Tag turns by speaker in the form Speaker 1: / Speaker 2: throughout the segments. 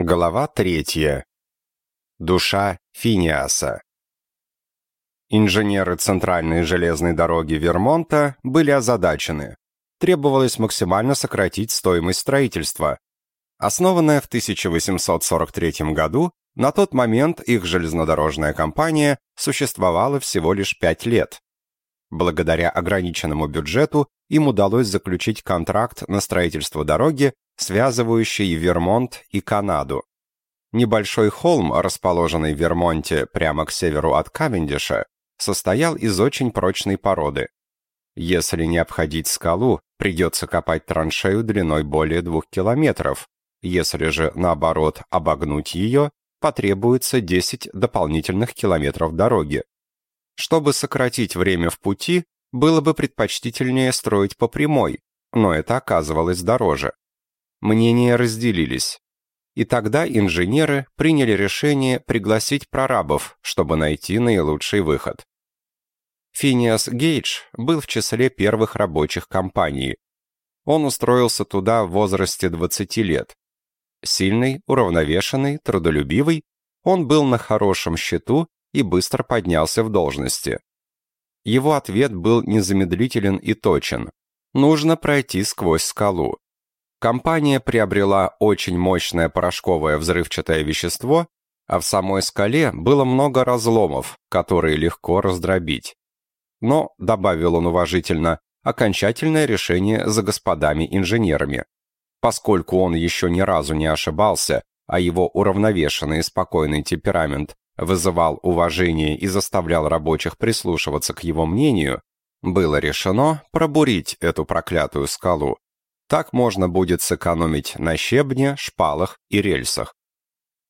Speaker 1: Глава третья. Душа Финиаса. Инженеры Центральной железной дороги Вермонта были озадачены. Требовалось максимально сократить стоимость строительства. Основанная в 1843 году, на тот момент их железнодорожная компания существовала всего лишь пять лет. Благодаря ограниченному бюджету им удалось заключить контракт на строительство дороги связывающий Вермонт и Канаду. Небольшой холм, расположенный в Вермонте прямо к северу от Кавендиша, состоял из очень прочной породы. Если не обходить скалу, придется копать траншею длиной более двух километров. Если же, наоборот, обогнуть ее, потребуется 10 дополнительных километров дороги. Чтобы сократить время в пути, было бы предпочтительнее строить по прямой, но это оказывалось дороже. Мнения разделились. И тогда инженеры приняли решение пригласить прорабов, чтобы найти наилучший выход. Финиас Гейдж был в числе первых рабочих компании. Он устроился туда в возрасте 20 лет. Сильный, уравновешенный, трудолюбивый, он был на хорошем счету и быстро поднялся в должности. Его ответ был незамедлителен и точен. Нужно пройти сквозь скалу. Компания приобрела очень мощное порошковое взрывчатое вещество, а в самой скале было много разломов, которые легко раздробить. Но, добавил он уважительно, окончательное решение за господами-инженерами. Поскольку он еще ни разу не ошибался, а его уравновешенный и спокойный темперамент вызывал уважение и заставлял рабочих прислушиваться к его мнению, было решено пробурить эту проклятую скалу, так можно будет сэкономить на щебне, шпалах и рельсах.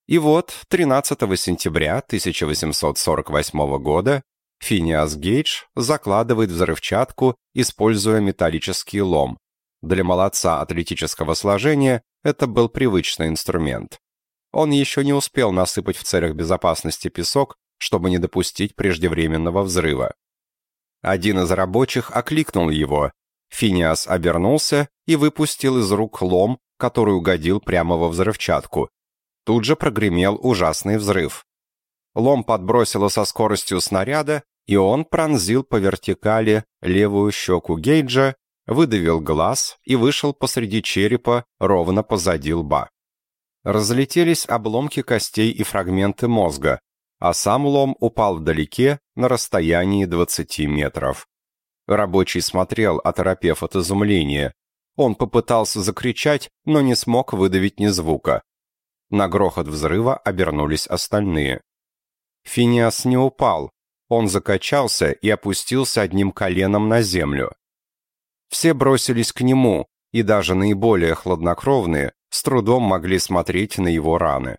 Speaker 1: И вот 13 сентября 1848 года Финиас Гейдж закладывает взрывчатку, используя металлический лом. Для молодца атлетического сложения это был привычный инструмент. Он еще не успел насыпать в целях безопасности песок, чтобы не допустить преждевременного взрыва. Один из рабочих окликнул его, Финиас обернулся и выпустил из рук лом, который угодил прямо во взрывчатку. Тут же прогремел ужасный взрыв. Лом подбросило со скоростью снаряда, и он пронзил по вертикали левую щеку Гейджа, выдавил глаз и вышел посреди черепа ровно позади лба. Разлетелись обломки костей и фрагменты мозга, а сам лом упал вдалеке на расстоянии 20 метров. Рабочий смотрел, оторопев от изумления. Он попытался закричать, но не смог выдавить ни звука. На грохот взрыва обернулись остальные. Финиас не упал. Он закачался и опустился одним коленом на землю. Все бросились к нему, и даже наиболее хладнокровные с трудом могли смотреть на его раны.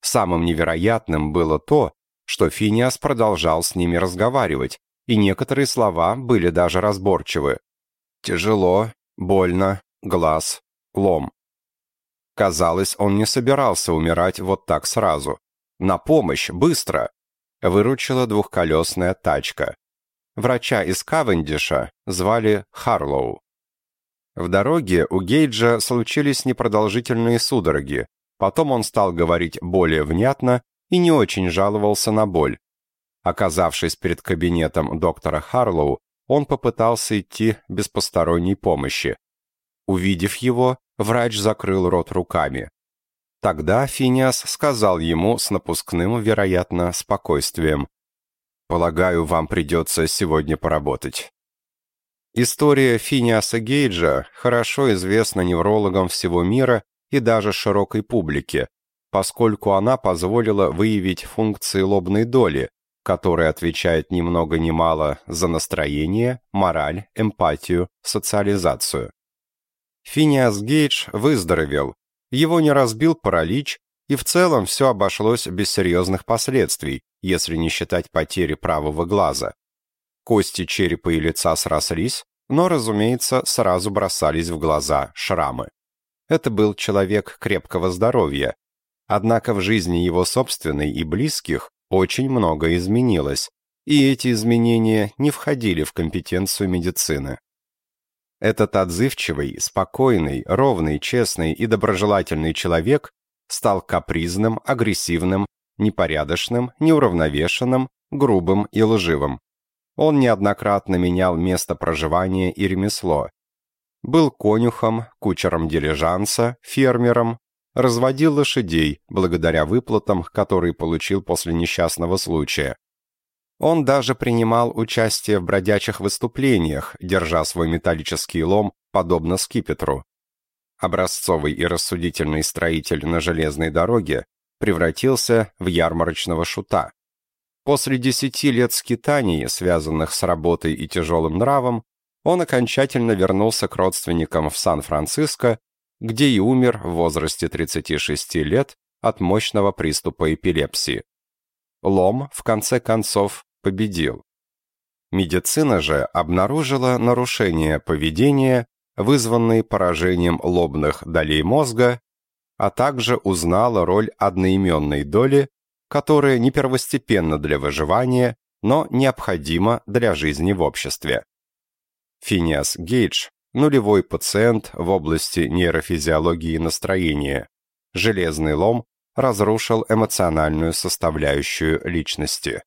Speaker 1: Самым невероятным было то, что Финиас продолжал с ними разговаривать, и некоторые слова были даже разборчивы. Тяжело, больно, глаз, лом. Казалось, он не собирался умирать вот так сразу. На помощь, быстро! Выручила двухколесная тачка. Врача из Кавендиша звали Харлоу. В дороге у Гейджа случились непродолжительные судороги. Потом он стал говорить более внятно и не очень жаловался на боль. Оказавшись перед кабинетом доктора Харлоу, он попытался идти без посторонней помощи. Увидев его, врач закрыл рот руками. Тогда Финиас сказал ему с напускным, вероятно, спокойствием, «Полагаю, вам придется сегодня поработать». История Финиаса Гейджа хорошо известна неврологам всего мира и даже широкой публике, поскольку она позволила выявить функции лобной доли, который отвечает ни много ни мало за настроение, мораль, эмпатию, социализацию. Финиас Гейдж выздоровел, его не разбил паралич, и в целом все обошлось без серьезных последствий, если не считать потери правого глаза. Кости черепа и лица срослись, но, разумеется, сразу бросались в глаза шрамы. Это был человек крепкого здоровья, однако в жизни его собственной и близких очень много изменилось, и эти изменения не входили в компетенцию медицины. Этот отзывчивый, спокойный, ровный, честный и доброжелательный человек стал капризным, агрессивным, непорядочным, неуравновешенным, грубым и лживым. Он неоднократно менял место проживания и ремесло. Был конюхом, кучером дилижанса, фермером, разводил лошадей, благодаря выплатам, которые получил после несчастного случая. Он даже принимал участие в бродячих выступлениях, держа свой металлический лом, подобно скипетру. Образцовый и рассудительный строитель на железной дороге превратился в ярмарочного шута. После десяти лет скитаний, связанных с работой и тяжелым нравом, он окончательно вернулся к родственникам в Сан-Франциско, где и умер в возрасте 36 лет от мощного приступа эпилепсии. Лом, в конце концов, победил. Медицина же обнаружила нарушения поведения, вызванные поражением лобных долей мозга, а также узнала роль одноименной доли, которая не первостепенна для выживания, но необходима для жизни в обществе. Финиас Гейдж – нулевой пациент в области нейрофизиологии настроения. Железный лом разрушил эмоциональную составляющую личности.